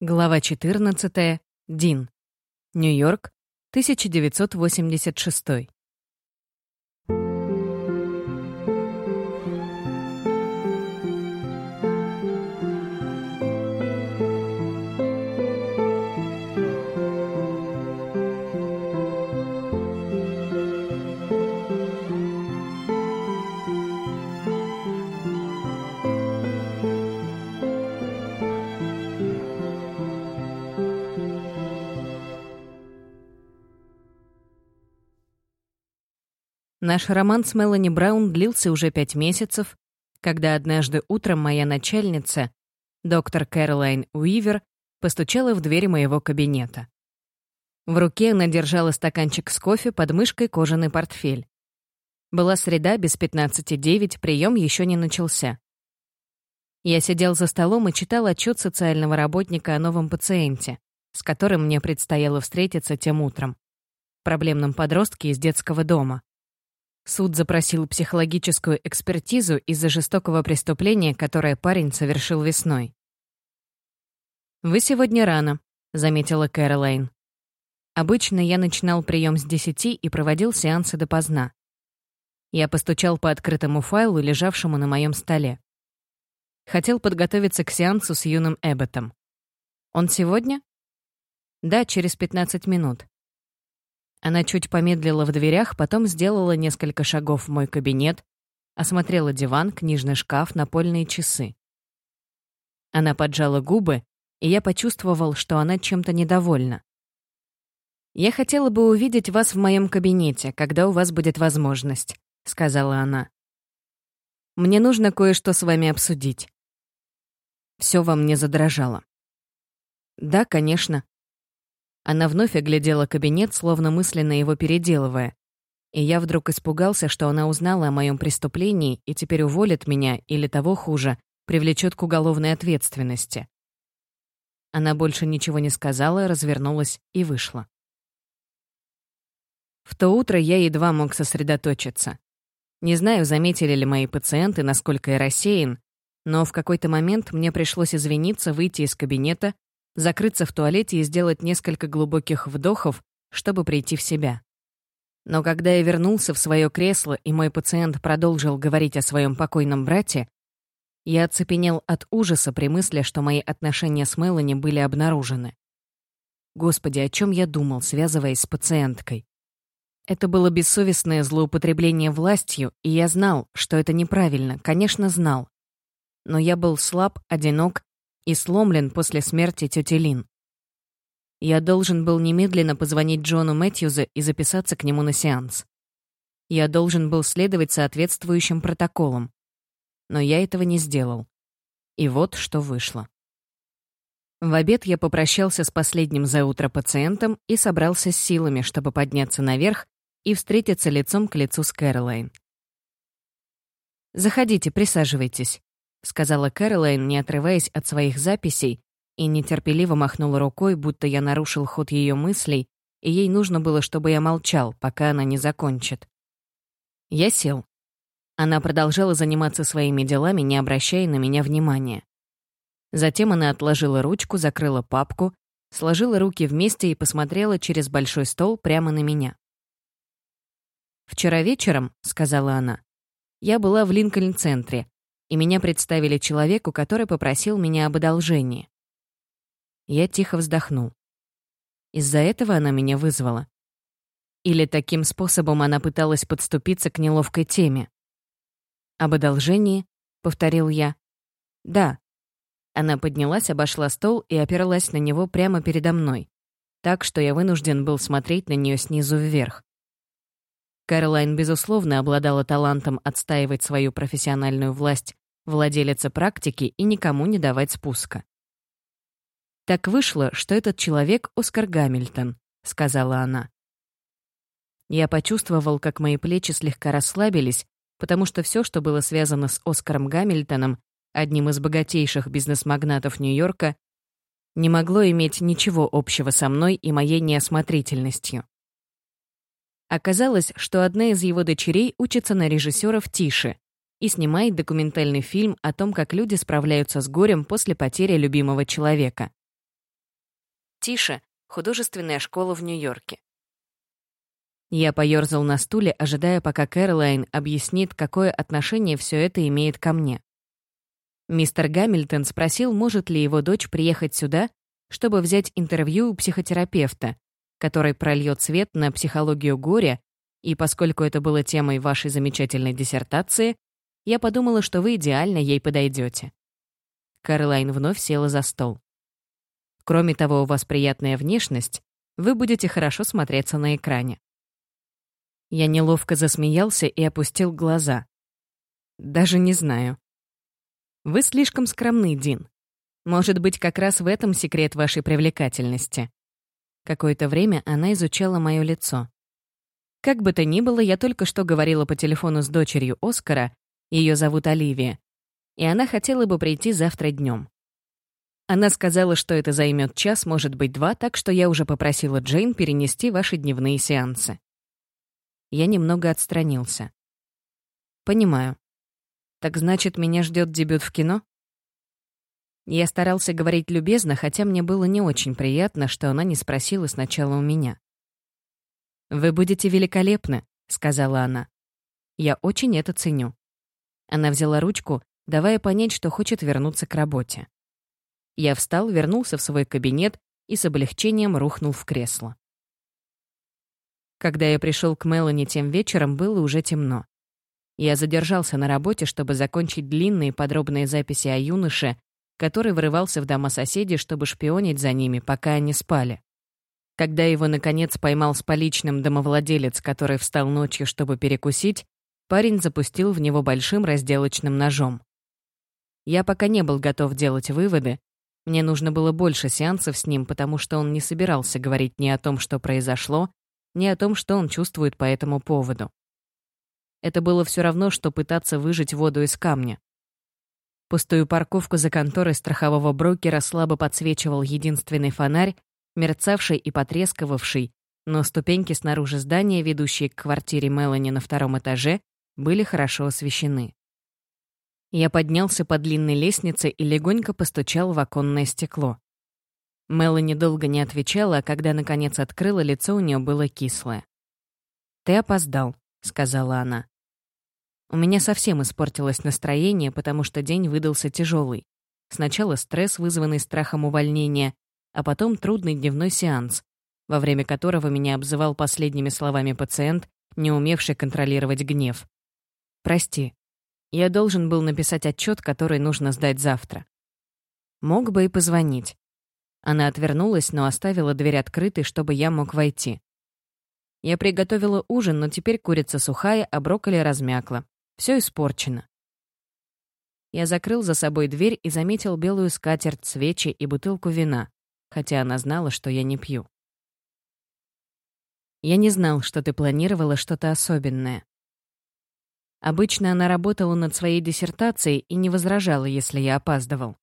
Глава 14. Дин. Нью-Йорк, 1986. Наш роман с Мелани Браун длился уже пять месяцев, когда однажды утром моя начальница, доктор Кэролайн Уивер, постучала в дверь моего кабинета. В руке она держала стаканчик с кофе, под мышкой кожаный портфель. Была среда, без 15.09, прием еще не начался. Я сидел за столом и читал отчет социального работника о новом пациенте, с которым мне предстояло встретиться тем утром. Проблемном подростке из детского дома. Суд запросил психологическую экспертизу из-за жестокого преступления, которое парень совершил весной. «Вы сегодня рано», — заметила Кэролайн. Обычно я начинал прием с десяти и проводил сеансы допоздна. Я постучал по открытому файлу, лежавшему на моем столе. Хотел подготовиться к сеансу с юным Эбботом. «Он сегодня?» «Да, через 15 минут. Она чуть помедлила в дверях, потом сделала несколько шагов в мой кабинет, осмотрела диван, книжный шкаф, напольные часы. Она поджала губы, и я почувствовал, что она чем-то недовольна. «Я хотела бы увидеть вас в моем кабинете, когда у вас будет возможность», — сказала она. «Мне нужно кое-что с вами обсудить». Все во мне задрожало. «Да, конечно», она вновь оглядела кабинет, словно мысленно его переделывая. И я вдруг испугался, что она узнала о моем преступлении и теперь уволит меня, или того хуже, привлечет к уголовной ответственности. Она больше ничего не сказала, развернулась и вышла. В то утро я едва мог сосредоточиться. Не знаю, заметили ли мои пациенты, насколько я рассеян, но в какой-то момент мне пришлось извиниться, выйти из кабинета закрыться в туалете и сделать несколько глубоких вдохов, чтобы прийти в себя. Но когда я вернулся в свое кресло, и мой пациент продолжил говорить о своем покойном брате, я оцепенел от ужаса при мысли, что мои отношения с Мелани были обнаружены. Господи, о чем я думал, связываясь с пациенткой? Это было бессовестное злоупотребление властью, и я знал, что это неправильно, конечно, знал. Но я был слаб, одинок и сломлен после смерти тети Лин. Я должен был немедленно позвонить Джону Мэтьюзу и записаться к нему на сеанс. Я должен был следовать соответствующим протоколам. Но я этого не сделал. И вот что вышло. В обед я попрощался с последним за утро пациентом и собрался с силами, чтобы подняться наверх и встретиться лицом к лицу с Кэролайн. «Заходите, присаживайтесь», — сказала Кэролайн, не отрываясь от своих записей, и нетерпеливо махнула рукой, будто я нарушил ход ее мыслей, и ей нужно было, чтобы я молчал, пока она не закончит. Я сел. Она продолжала заниматься своими делами, не обращая на меня внимания. Затем она отложила ручку, закрыла папку, сложила руки вместе и посмотрела через большой стол прямо на меня. «Вчера вечером», — сказала она, — «я была в Линкольн-центре, и меня представили человеку, который попросил меня об одолжении. Я тихо вздохнул. Из-за этого она меня вызвала. Или таким способом она пыталась подступиться к неловкой теме. «Об одолжении?» — повторил я. «Да». Она поднялась, обошла стол и опиралась на него прямо передо мной, так что я вынужден был смотреть на нее снизу вверх. Кэролайн, безусловно, обладала талантом отстаивать свою профессиональную власть владелица практики и никому не давать спуска. «Так вышло, что этот человек — Оскар Гамильтон», — сказала она. Я почувствовал, как мои плечи слегка расслабились, потому что все, что было связано с Оскаром Гамильтоном, одним из богатейших бизнес-магнатов Нью-Йорка, не могло иметь ничего общего со мной и моей неосмотрительностью. Оказалось, что одна из его дочерей учится на режиссера в Тише и снимает документальный фильм о том, как люди справляются с горем после потери любимого человека. Тише — художественная школа в Нью-Йорке. Я поёрзал на стуле, ожидая, пока Кэролайн объяснит, какое отношение все это имеет ко мне. Мистер Гамильтон спросил, может ли его дочь приехать сюда, чтобы взять интервью у психотерапевта, который прольет свет на психологию горя, и поскольку это было темой вашей замечательной диссертации, я подумала, что вы идеально ей подойдете. Кэролайн вновь села за стол. Кроме того, у вас приятная внешность, вы будете хорошо смотреться на экране. Я неловко засмеялся и опустил глаза. Даже не знаю. Вы слишком скромны, Дин. Может быть, как раз в этом секрет вашей привлекательности. Какое-то время она изучала мое лицо. Как бы то ни было, я только что говорила по телефону с дочерью Оскара, ее зовут Оливия, и она хотела бы прийти завтра днем. Она сказала, что это займет час, может быть, два, так что я уже попросила Джейн перенести ваши дневные сеансы. Я немного отстранился. «Понимаю. Так значит, меня ждет дебют в кино?» Я старался говорить любезно, хотя мне было не очень приятно, что она не спросила сначала у меня. «Вы будете великолепны», — сказала она. «Я очень это ценю». Она взяла ручку, давая понять, что хочет вернуться к работе. Я встал, вернулся в свой кабинет и с облегчением рухнул в кресло. Когда я пришел к Мелани тем вечером, было уже темно. Я задержался на работе, чтобы закончить длинные подробные записи о юноше, который врывался в дома соседей, чтобы шпионить за ними, пока они спали. Когда его, наконец, поймал с поличным домовладелец, который встал ночью, чтобы перекусить, парень запустил в него большим разделочным ножом. Я пока не был готов делать выводы. Мне нужно было больше сеансов с ним, потому что он не собирался говорить ни о том, что произошло, ни о том, что он чувствует по этому поводу. Это было все равно, что пытаться выжать воду из камня. Пустую парковку за конторой страхового брокера слабо подсвечивал единственный фонарь, мерцавший и потрескивавший, но ступеньки снаружи здания, ведущие к квартире Мелани на втором этаже, были хорошо освещены. Я поднялся по длинной лестнице и легонько постучал в оконное стекло. Мелани долго не отвечала, а когда, наконец, открыла, лицо у нее было кислое. «Ты опоздал», — сказала она. У меня совсем испортилось настроение, потому что день выдался тяжелый. Сначала стресс, вызванный страхом увольнения, а потом трудный дневной сеанс, во время которого меня обзывал последними словами пациент, не умевший контролировать гнев. «Прости, я должен был написать отчет, который нужно сдать завтра. Мог бы и позвонить. Она отвернулась, но оставила дверь открытой, чтобы я мог войти. Я приготовила ужин, но теперь курица сухая, а брокколи размякла. Все испорчено. Я закрыл за собой дверь и заметил белую скатерть, свечи и бутылку вина, хотя она знала, что я не пью. Я не знал, что ты планировала что-то особенное. Обычно она работала над своей диссертацией и не возражала, если я опаздывал.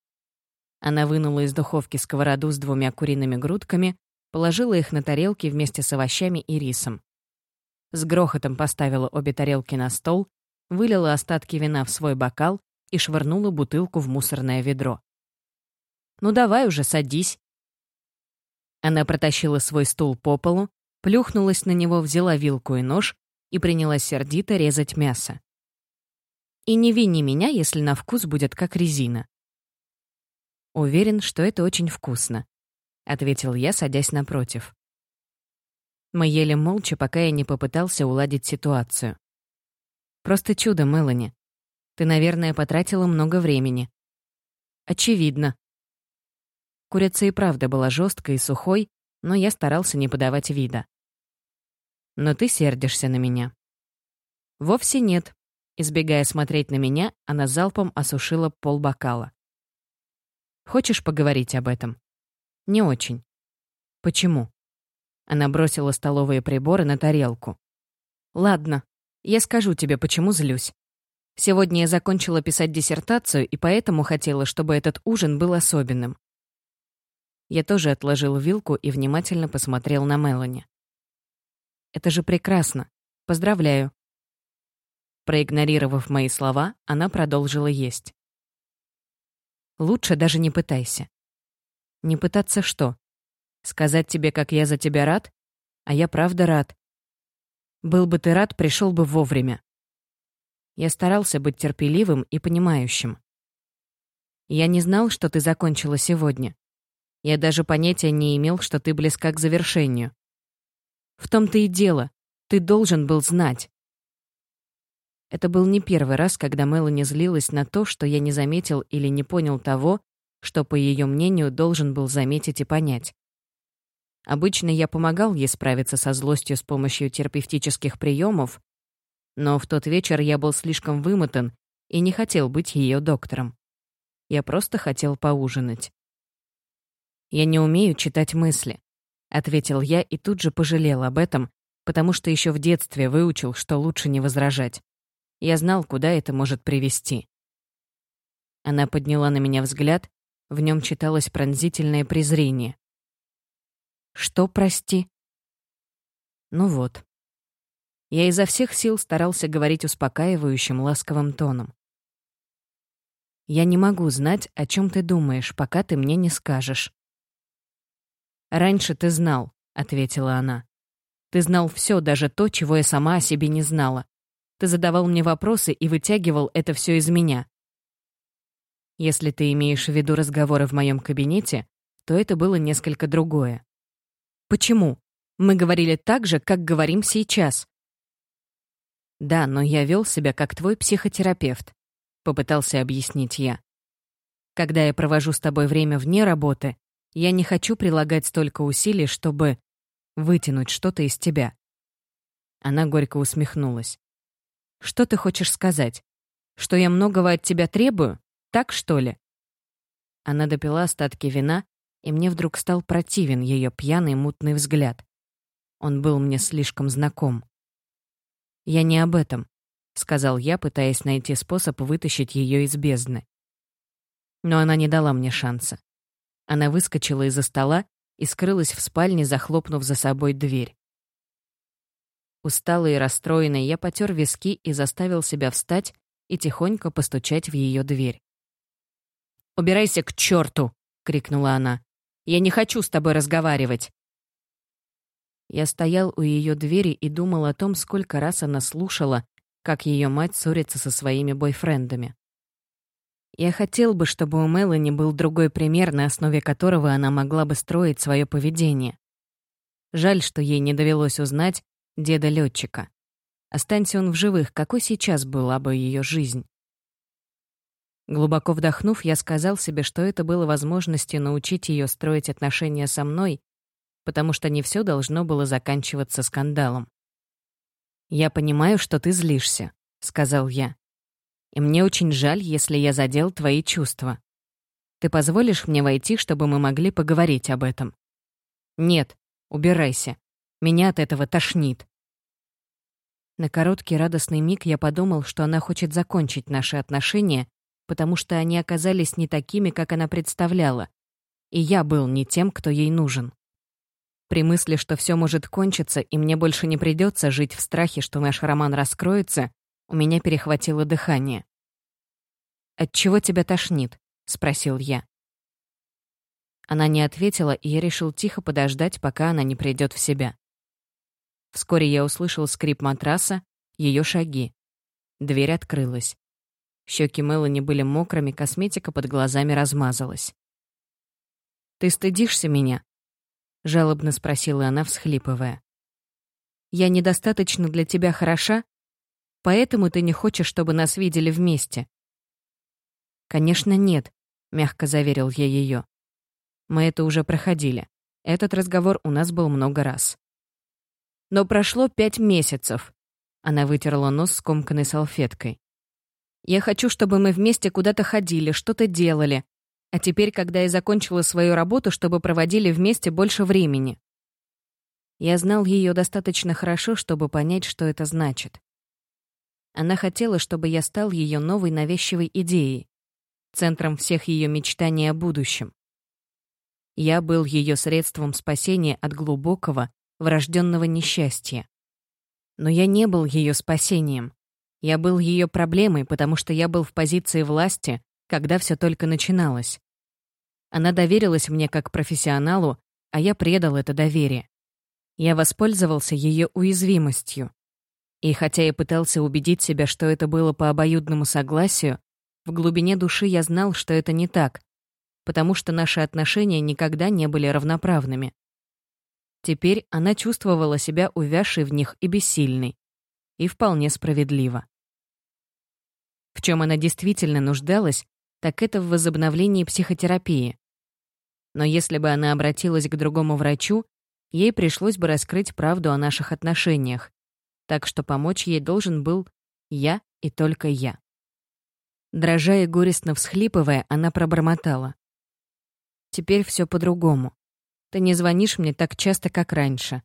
Она вынула из духовки сковороду с двумя куриными грудками, положила их на тарелки вместе с овощами и рисом. С грохотом поставила обе тарелки на стол, вылила остатки вина в свой бокал и швырнула бутылку в мусорное ведро. «Ну давай уже, садись». Она протащила свой стул по полу, плюхнулась на него, взяла вилку и нож и принялась сердито резать мясо. «И не вини меня, если на вкус будет как резина. «Уверен, что это очень вкусно», — ответил я, садясь напротив. Мы ели молча, пока я не попытался уладить ситуацию. «Просто чудо, Мелани. Ты, наверное, потратила много времени». «Очевидно». Курица и правда была жесткой и сухой, но я старался не подавать вида. «Но ты сердишься на меня». «Вовсе нет». Избегая смотреть на меня, она залпом осушила полбокала. Хочешь поговорить об этом? Не очень. Почему? Она бросила столовые приборы на тарелку. Ладно, я скажу тебе, почему злюсь. Сегодня я закончила писать диссертацию и поэтому хотела, чтобы этот ужин был особенным. Я тоже отложил вилку и внимательно посмотрел на Мелани. Это же прекрасно. Поздравляю. Проигнорировав мои слова, она продолжила есть. Лучше даже не пытайся. Не пытаться что? Сказать тебе, как я за тебя рад? А я правда рад. Был бы ты рад, пришел бы вовремя. Я старался быть терпеливым и понимающим. Я не знал, что ты закончила сегодня. Я даже понятия не имел, что ты близка к завершению. В том-то и дело. Ты должен был знать. Это был не первый раз, когда Мелани злилась на то, что я не заметил или не понял того, что, по ее мнению, должен был заметить и понять. Обычно я помогал ей справиться со злостью с помощью терапевтических приемов, но в тот вечер я был слишком вымотан и не хотел быть ее доктором. Я просто хотел поужинать. «Я не умею читать мысли», — ответил я и тут же пожалел об этом, потому что еще в детстве выучил, что лучше не возражать. Я знал, куда это может привести. Она подняла на меня взгляд, в нем читалось пронзительное презрение. «Что, прости?» Ну вот. Я изо всех сил старался говорить успокаивающим, ласковым тоном. «Я не могу знать, о чем ты думаешь, пока ты мне не скажешь». «Раньше ты знал», — ответила она. «Ты знал все, даже то, чего я сама о себе не знала. Ты задавал мне вопросы и вытягивал это все из меня. Если ты имеешь в виду разговоры в моем кабинете, то это было несколько другое. Почему? Мы говорили так же, как говорим сейчас. Да, но я вел себя как твой психотерапевт, попытался объяснить я. Когда я провожу с тобой время вне работы, я не хочу прилагать столько усилий, чтобы вытянуть что-то из тебя. Она горько усмехнулась. Что ты хочешь сказать? Что я многого от тебя требую? Так, что ли?» Она допила остатки вина, и мне вдруг стал противен ее пьяный мутный взгляд. Он был мне слишком знаком. «Я не об этом», — сказал я, пытаясь найти способ вытащить ее из бездны. Но она не дала мне шанса. Она выскочила из-за стола и скрылась в спальне, захлопнув за собой дверь. Усталый и расстроенный, я потер виски и заставил себя встать и тихонько постучать в ее дверь. «Убирайся к черту!» — крикнула она. «Я не хочу с тобой разговаривать!» Я стоял у ее двери и думал о том, сколько раз она слушала, как ее мать ссорится со своими бойфрендами. Я хотел бы, чтобы у Мелани был другой пример, на основе которого она могла бы строить свое поведение. Жаль, что ей не довелось узнать, деда летчика. Останься он в живых, какой сейчас была бы ее жизнь? Глубоко вдохнув, я сказал себе, что это было возможностью научить ее строить отношения со мной, потому что не все должно было заканчиваться скандалом. «Я понимаю, что ты злишься», — сказал я. «И мне очень жаль, если я задел твои чувства. Ты позволишь мне войти, чтобы мы могли поговорить об этом?» «Нет, убирайся. Меня от этого тошнит. На короткий радостный миг я подумал, что она хочет закончить наши отношения, потому что они оказались не такими, как она представляла. И я был не тем, кто ей нужен. При мысли, что все может кончиться, и мне больше не придется жить в страхе, что наш роман раскроется, у меня перехватило дыхание. «От чего тебя тошнит?» — спросил я. Она не ответила, и я решил тихо подождать, пока она не придет в себя. Вскоре я услышал скрип матраса, ее шаги. Дверь открылась. Щеки Мелани были мокрыми, косметика под глазами размазалась. «Ты стыдишься меня?» — жалобно спросила она, всхлипывая. «Я недостаточно для тебя хороша? Поэтому ты не хочешь, чтобы нас видели вместе?» «Конечно, нет», — мягко заверил я ее. «Мы это уже проходили. Этот разговор у нас был много раз». Но прошло пять месяцев. Она вытерла нос скомканной салфеткой. Я хочу, чтобы мы вместе куда-то ходили, что-то делали. А теперь, когда я закончила свою работу, чтобы проводили вместе больше времени. Я знал ее достаточно хорошо, чтобы понять, что это значит. Она хотела, чтобы я стал ее новой навязчивой идеей, центром всех ее мечтаний о будущем. Я был ее средством спасения от глубокого, врожденного несчастья. Но я не был ее спасением. Я был ее проблемой, потому что я был в позиции власти, когда все только начиналось. Она доверилась мне как профессионалу, а я предал это доверие. Я воспользовался ее уязвимостью. И хотя я пытался убедить себя, что это было по обоюдному согласию, в глубине души я знал, что это не так, потому что наши отношения никогда не были равноправными. Теперь она чувствовала себя увязшей в них и бессильной. И вполне справедливо. В чем она действительно нуждалась, так это в возобновлении психотерапии. Но если бы она обратилась к другому врачу, ей пришлось бы раскрыть правду о наших отношениях, так что помочь ей должен был я и только я. Дрожа и горестно всхлипывая, она пробормотала. «Теперь все по-другому. Ты не звонишь мне так часто, как раньше.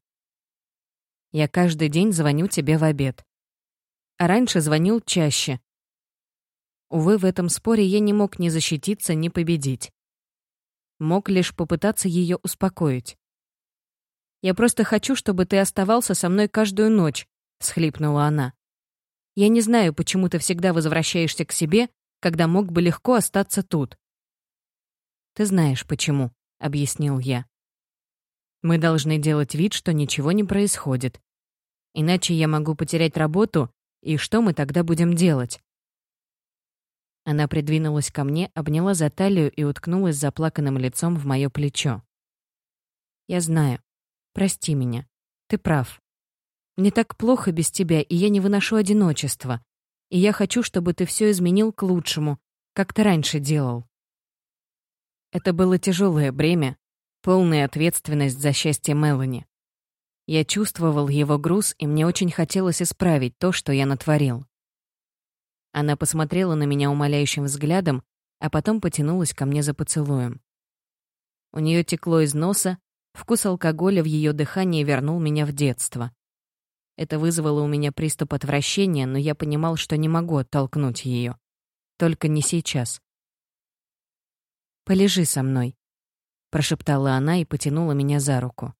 Я каждый день звоню тебе в обед. А раньше звонил чаще. Увы, в этом споре я не мог ни защититься, ни победить. Мог лишь попытаться ее успокоить. «Я просто хочу, чтобы ты оставался со мной каждую ночь», — схлипнула она. «Я не знаю, почему ты всегда возвращаешься к себе, когда мог бы легко остаться тут». «Ты знаешь, почему», — объяснил я. «Мы должны делать вид, что ничего не происходит. Иначе я могу потерять работу, и что мы тогда будем делать?» Она придвинулась ко мне, обняла за талию и уткнулась заплаканным лицом в мое плечо. «Я знаю. Прости меня. Ты прав. Мне так плохо без тебя, и я не выношу одиночества. И я хочу, чтобы ты все изменил к лучшему, как ты раньше делал. Это было тяжелое бремя, полная ответственность за счастье Мелани. Я чувствовал его груз, и мне очень хотелось исправить то, что я натворил. Она посмотрела на меня умоляющим взглядом, а потом потянулась ко мне за поцелуем. У нее текло из носа, Вкус алкоголя в ее дыхании вернул меня в детство. Это вызвало у меня приступ отвращения, но я понимал, что не могу оттолкнуть ее. Только не сейчас. «Полежи со мной», — прошептала она и потянула меня за руку.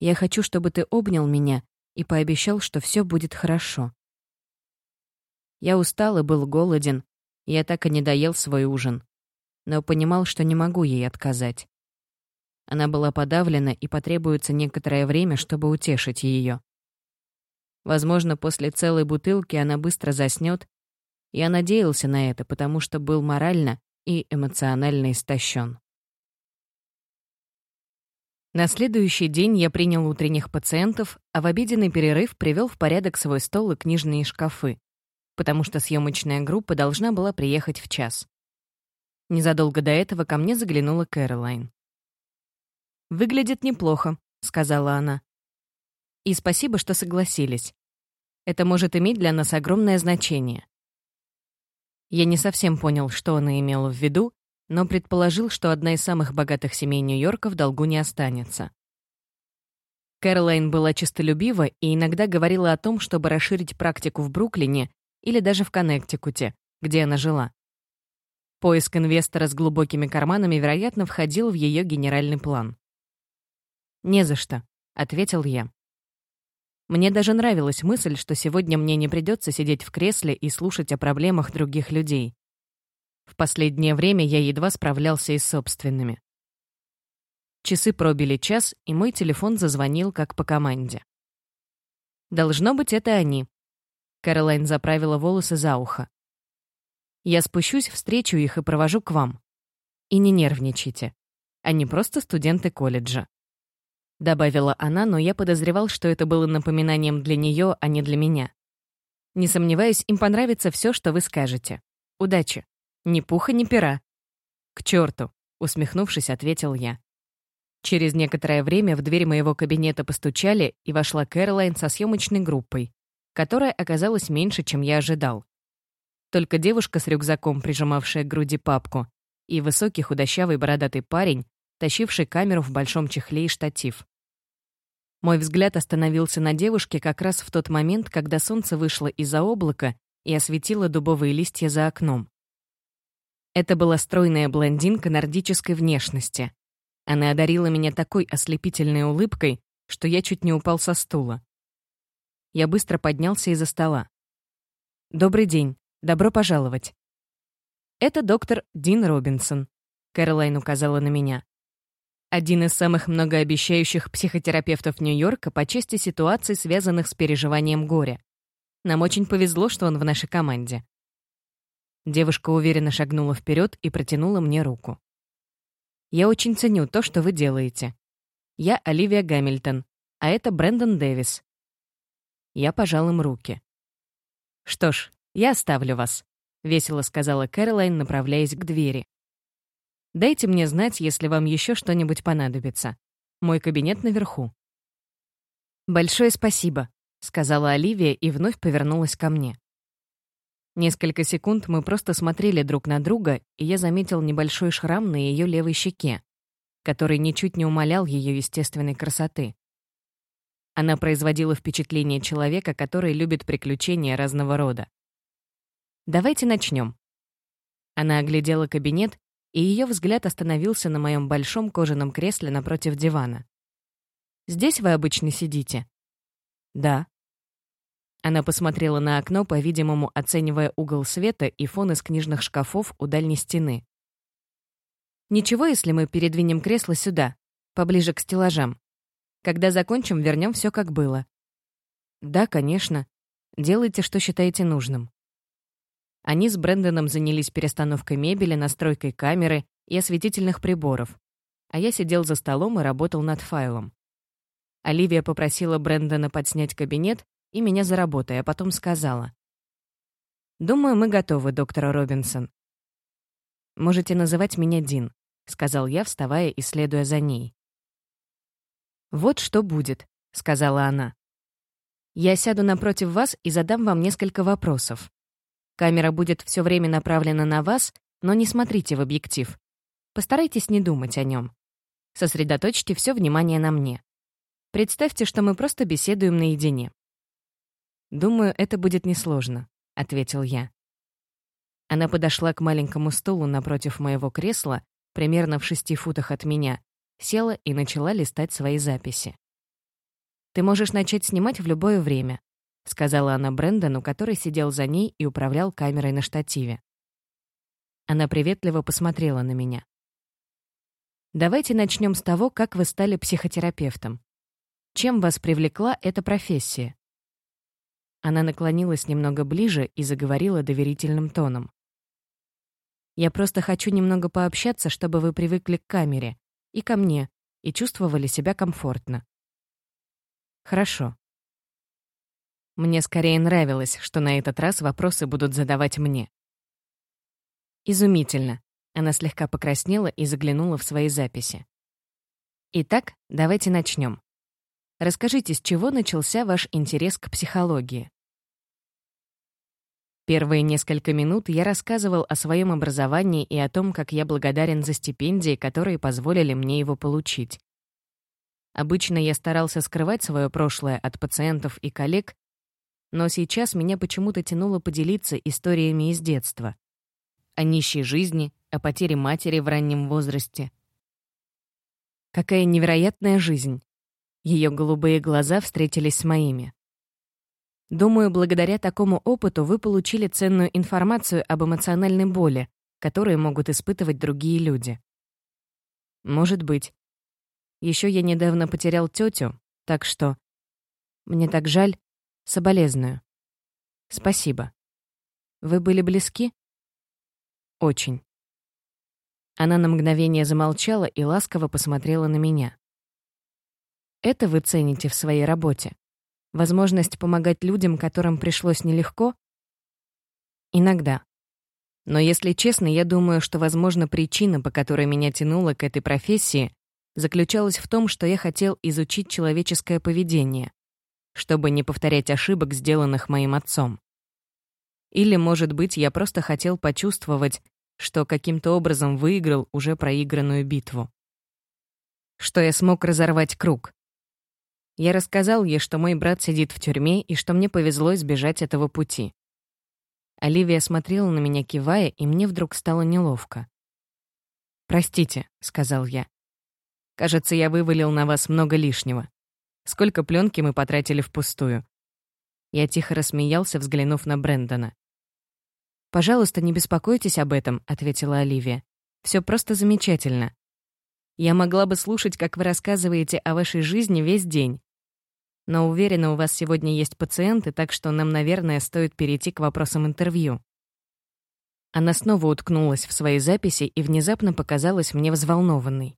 «Я хочу, чтобы ты обнял меня и пообещал, что все будет хорошо». Я устал и был голоден, я так и не доел свой ужин, но понимал, что не могу ей отказать. Она была подавлена, и потребуется некоторое время, чтобы утешить ее. Возможно, после целой бутылки она быстро заснет. Я надеялся на это, потому что был морально и эмоционально истощен. На следующий день я принял утренних пациентов, а в обеденный перерыв привел в порядок свой стол и книжные шкафы, потому что съемочная группа должна была приехать в час. Незадолго до этого ко мне заглянула Кэролайн. «Выглядит неплохо», — сказала она. «И спасибо, что согласились. Это может иметь для нас огромное значение». Я не совсем понял, что она имела в виду, но предположил, что одна из самых богатых семей Нью-Йорка в долгу не останется. Кэролайн была честолюбива и иногда говорила о том, чтобы расширить практику в Бруклине или даже в Коннектикуте, где она жила. Поиск инвестора с глубокими карманами, вероятно, входил в ее генеральный план. «Не за что», — ответил я. Мне даже нравилась мысль, что сегодня мне не придется сидеть в кресле и слушать о проблемах других людей. В последнее время я едва справлялся и с собственными. Часы пробили час, и мой телефон зазвонил как по команде. «Должно быть, это они». Кэролайн заправила волосы за ухо. «Я спущусь, встречу их и провожу к вам. И не нервничайте. Они просто студенты колледжа. — добавила она, но я подозревал, что это было напоминанием для нее, а не для меня. «Не сомневаюсь, им понравится все, что вы скажете. Удачи. Ни пуха, ни пера». «К черту», — усмехнувшись, ответил я. Через некоторое время в дверь моего кабинета постучали, и вошла Кэролайн со съемочной группой, которая оказалась меньше, чем я ожидал. Только девушка с рюкзаком, прижимавшая к груди папку, и высокий худощавый бородатый парень, тащивший камеру в большом чехле и штатив. Мой взгляд остановился на девушке как раз в тот момент, когда солнце вышло из-за облака и осветило дубовые листья за окном. Это была стройная блондинка нордической внешности. Она одарила меня такой ослепительной улыбкой, что я чуть не упал со стула. Я быстро поднялся из-за стола. «Добрый день. Добро пожаловать». «Это доктор Дин Робинсон», — Кэролайн указала на меня. Один из самых многообещающих психотерапевтов Нью-Йорка по части ситуаций, связанных с переживанием горя. Нам очень повезло, что он в нашей команде. Девушка уверенно шагнула вперед и протянула мне руку. «Я очень ценю то, что вы делаете. Я Оливия Гамильтон, а это Брэндон Дэвис». Я пожал им руки. «Что ж, я оставлю вас», — весело сказала Кэролайн, направляясь к двери. «Дайте мне знать, если вам еще что-нибудь понадобится. Мой кабинет наверху». «Большое спасибо», — сказала Оливия и вновь повернулась ко мне. Несколько секунд мы просто смотрели друг на друга, и я заметил небольшой шрам на ее левой щеке, который ничуть не умалял ее естественной красоты. Она производила впечатление человека, который любит приключения разного рода. «Давайте начнем». Она оглядела кабинет, и ее взгляд остановился на моем большом кожаном кресле напротив дивана. «Здесь вы обычно сидите?» «Да», она посмотрела на окно, по-видимому, оценивая угол света и фон из книжных шкафов у дальней стены. «Ничего, если мы передвинем кресло сюда, поближе к стеллажам. Когда закончим, вернем все как было». «Да, конечно. Делайте, что считаете нужным». Они с Брэндоном занялись перестановкой мебели, настройкой камеры и осветительных приборов, а я сидел за столом и работал над файлом. Оливия попросила Брэндона подснять кабинет, и меня за работой, а потом сказала. «Думаю, мы готовы, доктор Робинсон». «Можете называть меня Дин», — сказал я, вставая и следуя за ней. «Вот что будет», — сказала она. «Я сяду напротив вас и задам вам несколько вопросов. Камера будет все время направлена на вас, но не смотрите в объектив. Постарайтесь не думать о нем. Сосредоточьте все внимание на мне. Представьте, что мы просто беседуем наедине. «Думаю, это будет несложно», — ответил я. Она подошла к маленькому стулу напротив моего кресла, примерно в шести футах от меня, села и начала листать свои записи. «Ты можешь начать снимать в любое время», — сказала она Брэндону, который сидел за ней и управлял камерой на штативе. Она приветливо посмотрела на меня. «Давайте начнем с того, как вы стали психотерапевтом. Чем вас привлекла эта профессия?» Она наклонилась немного ближе и заговорила доверительным тоном. «Я просто хочу немного пообщаться, чтобы вы привыкли к камере и ко мне, и чувствовали себя комфортно». «Хорошо». Мне скорее нравилось, что на этот раз вопросы будут задавать мне. «Изумительно». Она слегка покраснела и заглянула в свои записи. «Итак, давайте начнем. Расскажите, с чего начался ваш интерес к психологии? Первые несколько минут я рассказывал о своем образовании и о том, как я благодарен за стипендии, которые позволили мне его получить. Обычно я старался скрывать свое прошлое от пациентов и коллег, но сейчас меня почему-то тянуло поделиться историями из детства. О нищей жизни, о потере матери в раннем возрасте. Какая невероятная жизнь. Ее голубые глаза встретились с моими. Думаю, благодаря такому опыту вы получили ценную информацию об эмоциональной боли, которые могут испытывать другие люди. Может быть. Еще я недавно потерял тетю, так что... Мне так жаль. Соболезную. Спасибо. Вы были близки? Очень. Она на мгновение замолчала и ласково посмотрела на меня. Это вы цените в своей работе? Возможность помогать людям, которым пришлось нелегко? Иногда. Но если честно, я думаю, что, возможно, причина, по которой меня тянуло к этой профессии, заключалась в том, что я хотел изучить человеческое поведение, чтобы не повторять ошибок, сделанных моим отцом. Или, может быть, я просто хотел почувствовать, что каким-то образом выиграл уже проигранную битву. Что я смог разорвать круг, я рассказал ей, что мой брат сидит в тюрьме и что мне повезло избежать этого пути. Оливия смотрела на меня, кивая, и мне вдруг стало неловко. «Простите», — сказал я. «Кажется, я вывалил на вас много лишнего. Сколько пленки мы потратили впустую». Я тихо рассмеялся, взглянув на Брэндона. «Пожалуйста, не беспокойтесь об этом», — ответила Оливия. «Все просто замечательно. Я могла бы слушать, как вы рассказываете о вашей жизни весь день. Но уверена, у вас сегодня есть пациенты, так что нам, наверное, стоит перейти к вопросам интервью». Она снова уткнулась в свои записи и внезапно показалась мне взволнованной.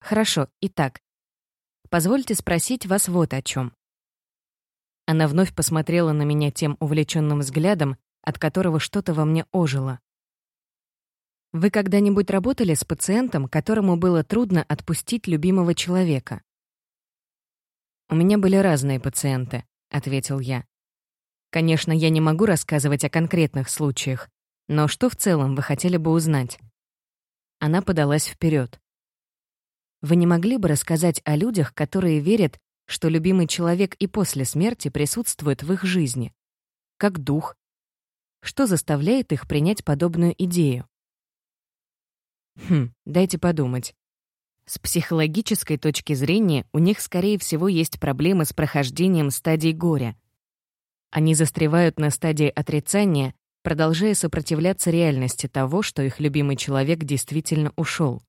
«Хорошо, итак, позвольте спросить вас вот о чем. Она вновь посмотрела на меня тем увлеченным взглядом, от которого что-то во мне ожило. Вы когда-нибудь работали с пациентом, которому было трудно отпустить любимого человека? У меня были разные пациенты, ответил я. Конечно, я не могу рассказывать о конкретных случаях, но что в целом вы хотели бы узнать? Она подалась вперед. Вы не могли бы рассказать о людях, которые верят, что любимый человек и после смерти присутствует в их жизни? Как дух? Что заставляет их принять подобную идею? Хм, дайте подумать. С психологической точки зрения у них, скорее всего, есть проблемы с прохождением стадий горя. Они застревают на стадии отрицания, продолжая сопротивляться реальности того, что их любимый человек действительно ушел.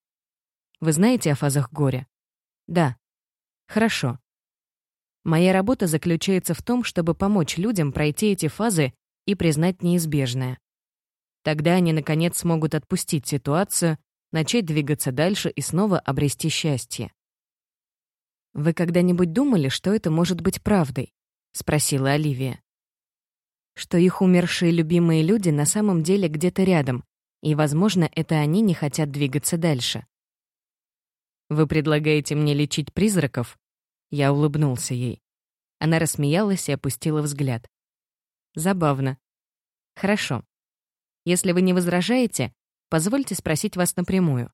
Вы знаете о фазах горя? Да. Хорошо. Моя работа заключается в том, чтобы помочь людям пройти эти фазы и признать неизбежное. Тогда они, наконец, смогут отпустить ситуацию начать двигаться дальше и снова обрести счастье. «Вы когда-нибудь думали, что это может быть правдой?» — спросила Оливия. «Что их умершие любимые люди на самом деле где-то рядом, и, возможно, это они не хотят двигаться дальше». «Вы предлагаете мне лечить призраков?» Я улыбнулся ей. Она рассмеялась и опустила взгляд. «Забавно. Хорошо. Если вы не возражаете, Позвольте спросить вас напрямую.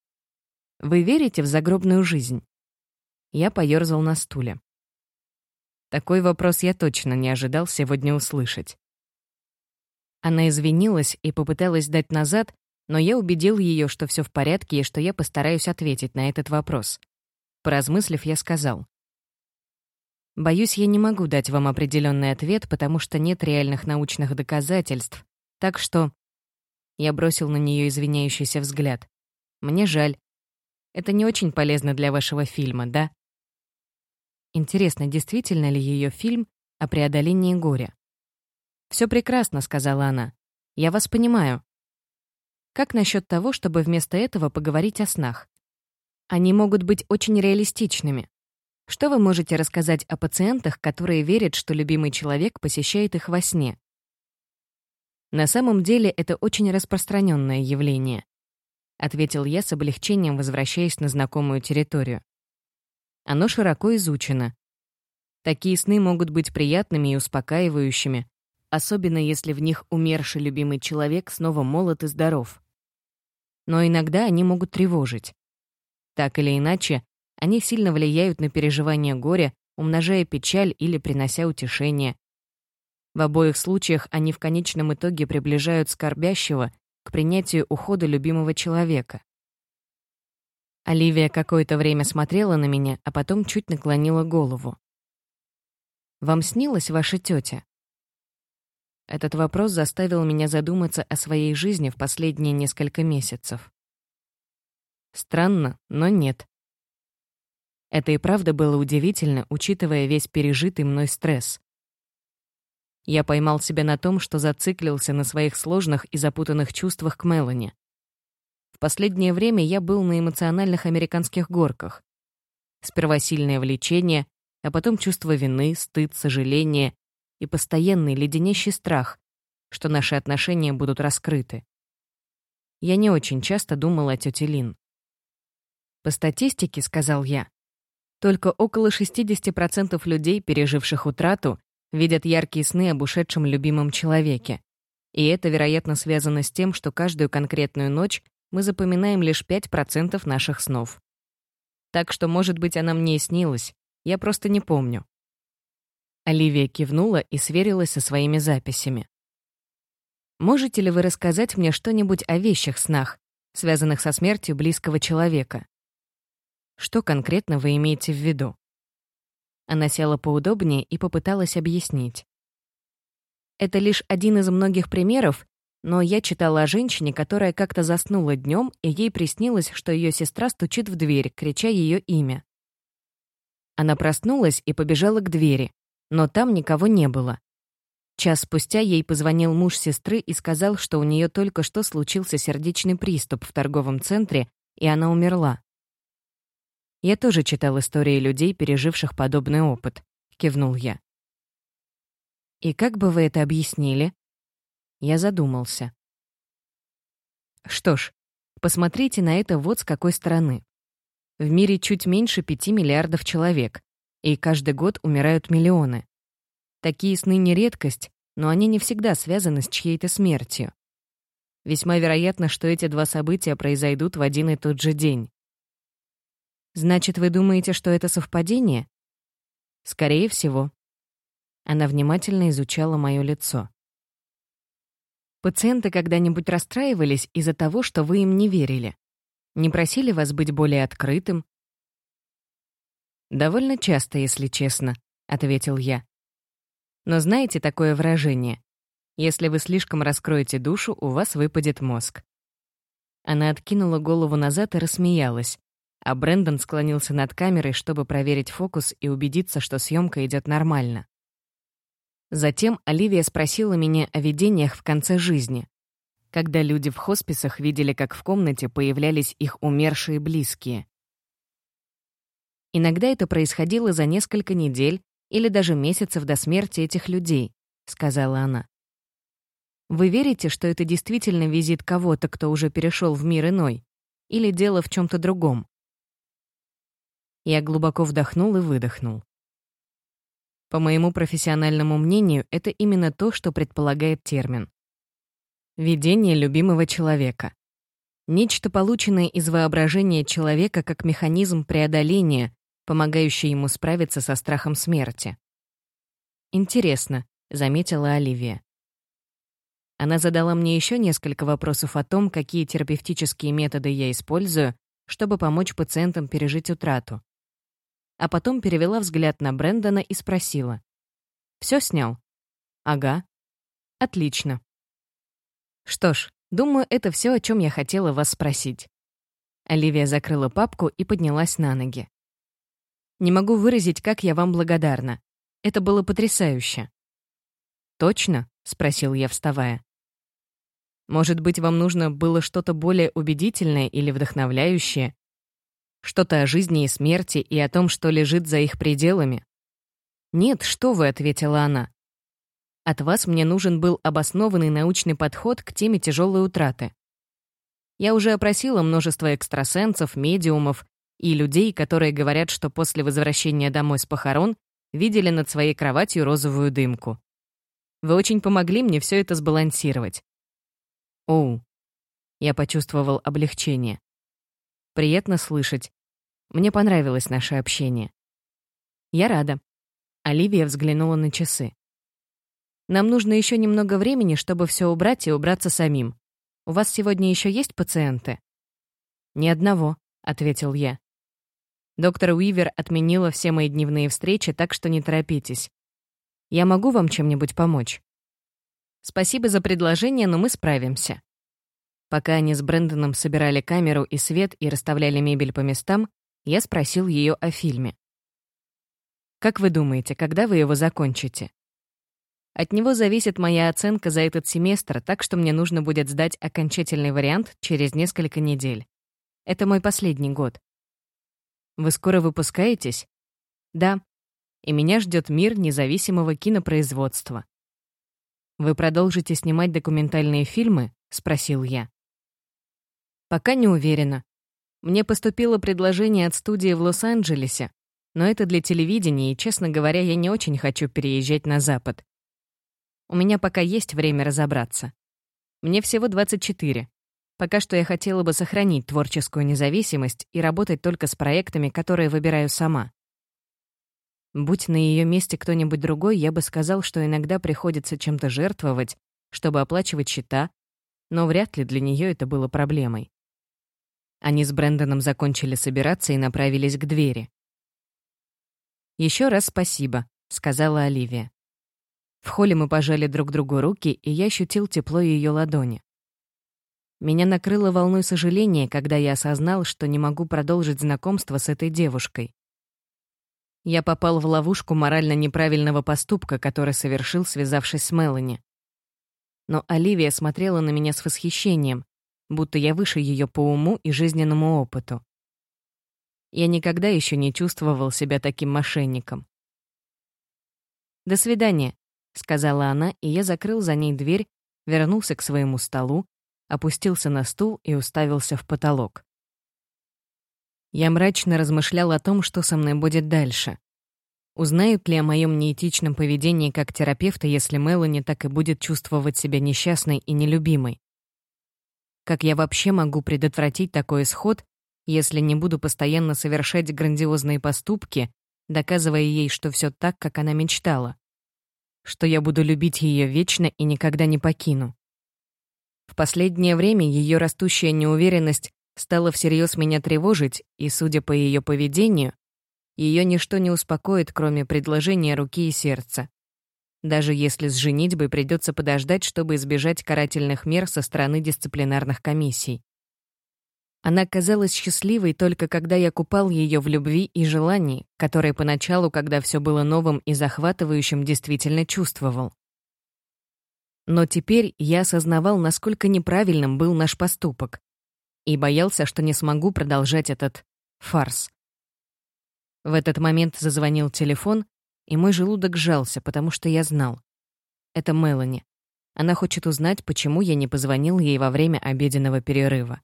Вы верите в загробную жизнь? Я поёрзал на стуле. Такой вопрос я точно не ожидал сегодня услышать. Она извинилась и попыталась дать назад, но я убедил ее, что все в порядке и что я постараюсь ответить на этот вопрос. Поразмыслив, я сказал. «Боюсь, я не могу дать вам определенный ответ, потому что нет реальных научных доказательств, так что я бросил на нее извиняющийся взгляд. «Мне жаль. Это не очень полезно для вашего фильма, да?» Интересно, действительно ли ее фильм о преодолении горя? Все прекрасно», — сказала она. «Я вас понимаю. Как насчет того, чтобы вместо этого поговорить о снах? Они могут быть очень реалистичными. Что вы можете рассказать о пациентах, которые верят, что любимый человек посещает их во сне? На самом деле это очень распространенное явление, ответил я с облегчением, возвращаясь на знакомую территорию. Оно широко изучено. Такие сны могут быть приятными и успокаивающими, особенно если в них умерший любимый человек снова молод и здоров. Но иногда они могут тревожить. Так или иначе, они сильно влияют на переживание горя, умножая печаль или принося утешение, в обоих случаях они в конечном итоге приближают скорбящего к принятию ухода любимого человека. Оливия какое-то время смотрела на меня, а потом чуть наклонила голову. «Вам снилась ваша тетя?» Этот вопрос заставил меня задуматься о своей жизни в последние несколько месяцев. Странно, но нет. Это и правда было удивительно, учитывая весь пережитый мной стресс. Я поймал себя на том, что зациклился на своих сложных и запутанных чувствах к Мелани. В последнее время я был на эмоциональных американских горках. Сперва сильное влечение, а потом чувство вины, стыд, сожаление и постоянный леденящий страх, что наши отношения будут раскрыты. Я не очень часто думал о тете Лин. По статистике, сказал я, только около 60% людей, переживших утрату, видят яркие сны об ушедшем любимом человеке. И это, вероятно, связано с тем, что каждую конкретную ночь мы запоминаем лишь 5% наших снов. Так что, может быть, она мне и снилась, я просто не помню. Оливия кивнула и сверилась со своими записями. «Можете ли вы рассказать мне что-нибудь о вещах снах, связанных со смертью близкого человека?» Что конкретно вы имеете в виду? Она села поудобнее и попыталась объяснить. Это лишь один из многих примеров, но я читала о женщине, которая как-то заснула днем, и ей приснилось, что ее сестра стучит в дверь, крича ее имя. Она проснулась и побежала к двери, но там никого не было. Час спустя ей позвонил муж сестры и сказал, что у нее только что случился сердечный приступ в торговом центре, и она умерла. «Я тоже читал истории людей, переживших подобный опыт», — кивнул я. «И как бы вы это объяснили?» Я задумался. Что ж, посмотрите на это вот с какой стороны. В мире чуть меньше пяти миллиардов человек, и каждый год умирают миллионы. Такие сны не редкость, но они не всегда связаны с чьей-то смертью. Весьма вероятно, что эти два события произойдут в один и тот же день. Значит, вы думаете, что это совпадение? Скорее всего. Она внимательно изучала мое лицо. Пациенты когда-нибудь расстраивались из-за того, что вы им не верили? Не просили вас быть более открытым? «Довольно часто, если честно», — ответил я. «Но знаете такое выражение? Если вы слишком раскроете душу, у вас выпадет мозг». Она откинула голову назад и рассмеялась, а Брэндон склонился над камерой, чтобы проверить фокус и убедиться, что съемка идет нормально. Затем Оливия спросила меня о видениях в конце жизни, когда люди в хосписах видели, как в комнате появлялись их умершие близкие. Иногда это происходило за несколько недель или даже месяцев до смерти этих людей, сказала она. Вы верите, что это действительно визит кого-то, кто уже перешел в мир иной? Или дело в чем то другом? Я глубоко вдохнул и выдохнул. По моему профессиональному мнению, это именно то, что предполагает термин. Видение любимого человека. Нечто, полученное из воображения человека как механизм преодоления, помогающий ему справиться со страхом смерти. «Интересно», — заметила Оливия. Она задала мне еще несколько вопросов о том, какие терапевтические методы я использую, чтобы помочь пациентам пережить утрату а потом перевела взгляд на Брэндона и спросила. «Всё снял?» «Ага». «Отлично». «Что ж, думаю, это всё, о чём я хотела вас спросить». Оливия закрыла папку и поднялась на ноги. «Не могу выразить, как я вам благодарна. Это было потрясающе». «Точно?» — спросил я, вставая. «Может быть, вам нужно было что-то более убедительное или вдохновляющее, что-то о жизни и смерти и о том, что лежит за их пределами? «Нет, что вы», — ответила она. «От вас мне нужен был обоснованный научный подход к теме тяжелой утраты. Я уже опросила множество экстрасенсов, медиумов и людей, которые говорят, что после возвращения домой с похорон видели над своей кроватью розовую дымку. Вы очень помогли мне все это сбалансировать. Оу. Я почувствовал облегчение. Приятно слышать. Мне понравилось наше общение. Я рада. Оливия взглянула на часы. Нам нужно еще немного времени, чтобы все убрать и убраться самим. У вас сегодня еще есть пациенты? Ни одного, ответил я. Доктор Уивер отменила все мои дневные встречи, так что не торопитесь. Я могу вам чем-нибудь помочь? Спасибо за предложение, но мы справимся. Пока они с Брэндоном собирали камеру и свет и расставляли мебель по местам, я спросил ее о фильме. «Как вы думаете, когда вы его закончите?» От него зависит моя оценка за этот семестр, так что мне нужно будет сдать окончательный вариант через несколько недель. Это мой последний год. Вы скоро выпускаетесь? Да. И меня ждет мир независимого кинопроизводства. Вы продолжите снимать документальные фильмы? спросил я. Пока не уверена. Мне поступило предложение от студии в Лос-Анджелесе, но это для телевидения, и, честно говоря, я не очень хочу переезжать на Запад. У меня пока есть время разобраться. Мне всего 24. Пока что я хотела бы сохранить творческую независимость и работать только с проектами, которые выбираю сама. Будь на ее месте кто-нибудь другой, я бы сказал, что иногда приходится чем-то жертвовать, чтобы оплачивать счета, но вряд ли для нее это было проблемой. Они с Брэндоном закончили собираться и направились к двери. «Еще раз спасибо», — сказала Оливия. В холле мы пожали друг другу руки, и я ощутил тепло ее ладони. Меня накрыло волной сожаления, когда я осознал, что не могу продолжить знакомство с этой девушкой. Я попал в ловушку морально неправильного поступка, который совершил, связавшись с Мелани. Но Оливия смотрела на меня с восхищением, будто я выше ее по уму и жизненному опыту. Я никогда еще не чувствовал себя таким мошенником. «До свидания», — сказала она, и я закрыл за ней дверь, вернулся к своему столу, опустился на стул и уставился в потолок. Я мрачно размышлял о том, что со мной будет дальше. Узнают ли о моем неэтичном поведении как терапевта, если Мелани так и будет чувствовать себя несчастной и нелюбимой? Как я вообще могу предотвратить такой исход, если не буду постоянно совершать грандиозные поступки, доказывая ей, что все так, как она мечтала? Что я буду любить ее вечно и никогда не покину? В последнее время ее растущая неуверенность стала всерьез меня тревожить, и, судя по ее поведению, ее ничто не успокоит, кроме предложения руки и сердца даже если с женитьбой придется подождать, чтобы избежать карательных мер со стороны дисциплинарных комиссий. Она казалась счастливой только когда я купал ее в любви и желании, которые поначалу, когда все было новым и захватывающим, действительно чувствовал. Но теперь я осознавал, насколько неправильным был наш поступок, и боялся, что не смогу продолжать этот фарс. В этот момент зазвонил телефон, и мой желудок сжался, потому что я знал. Это Мелани. Она хочет узнать, почему я не позвонил ей во время обеденного перерыва.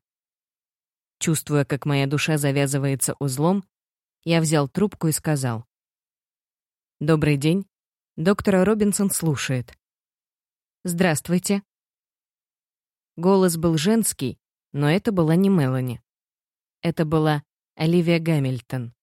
Чувствуя, как моя душа завязывается узлом, я взял трубку и сказал. «Добрый день. Доктора Робинсон слушает». «Здравствуйте». Голос был женский, но это была не Мелани. Это была Оливия Гамильтон.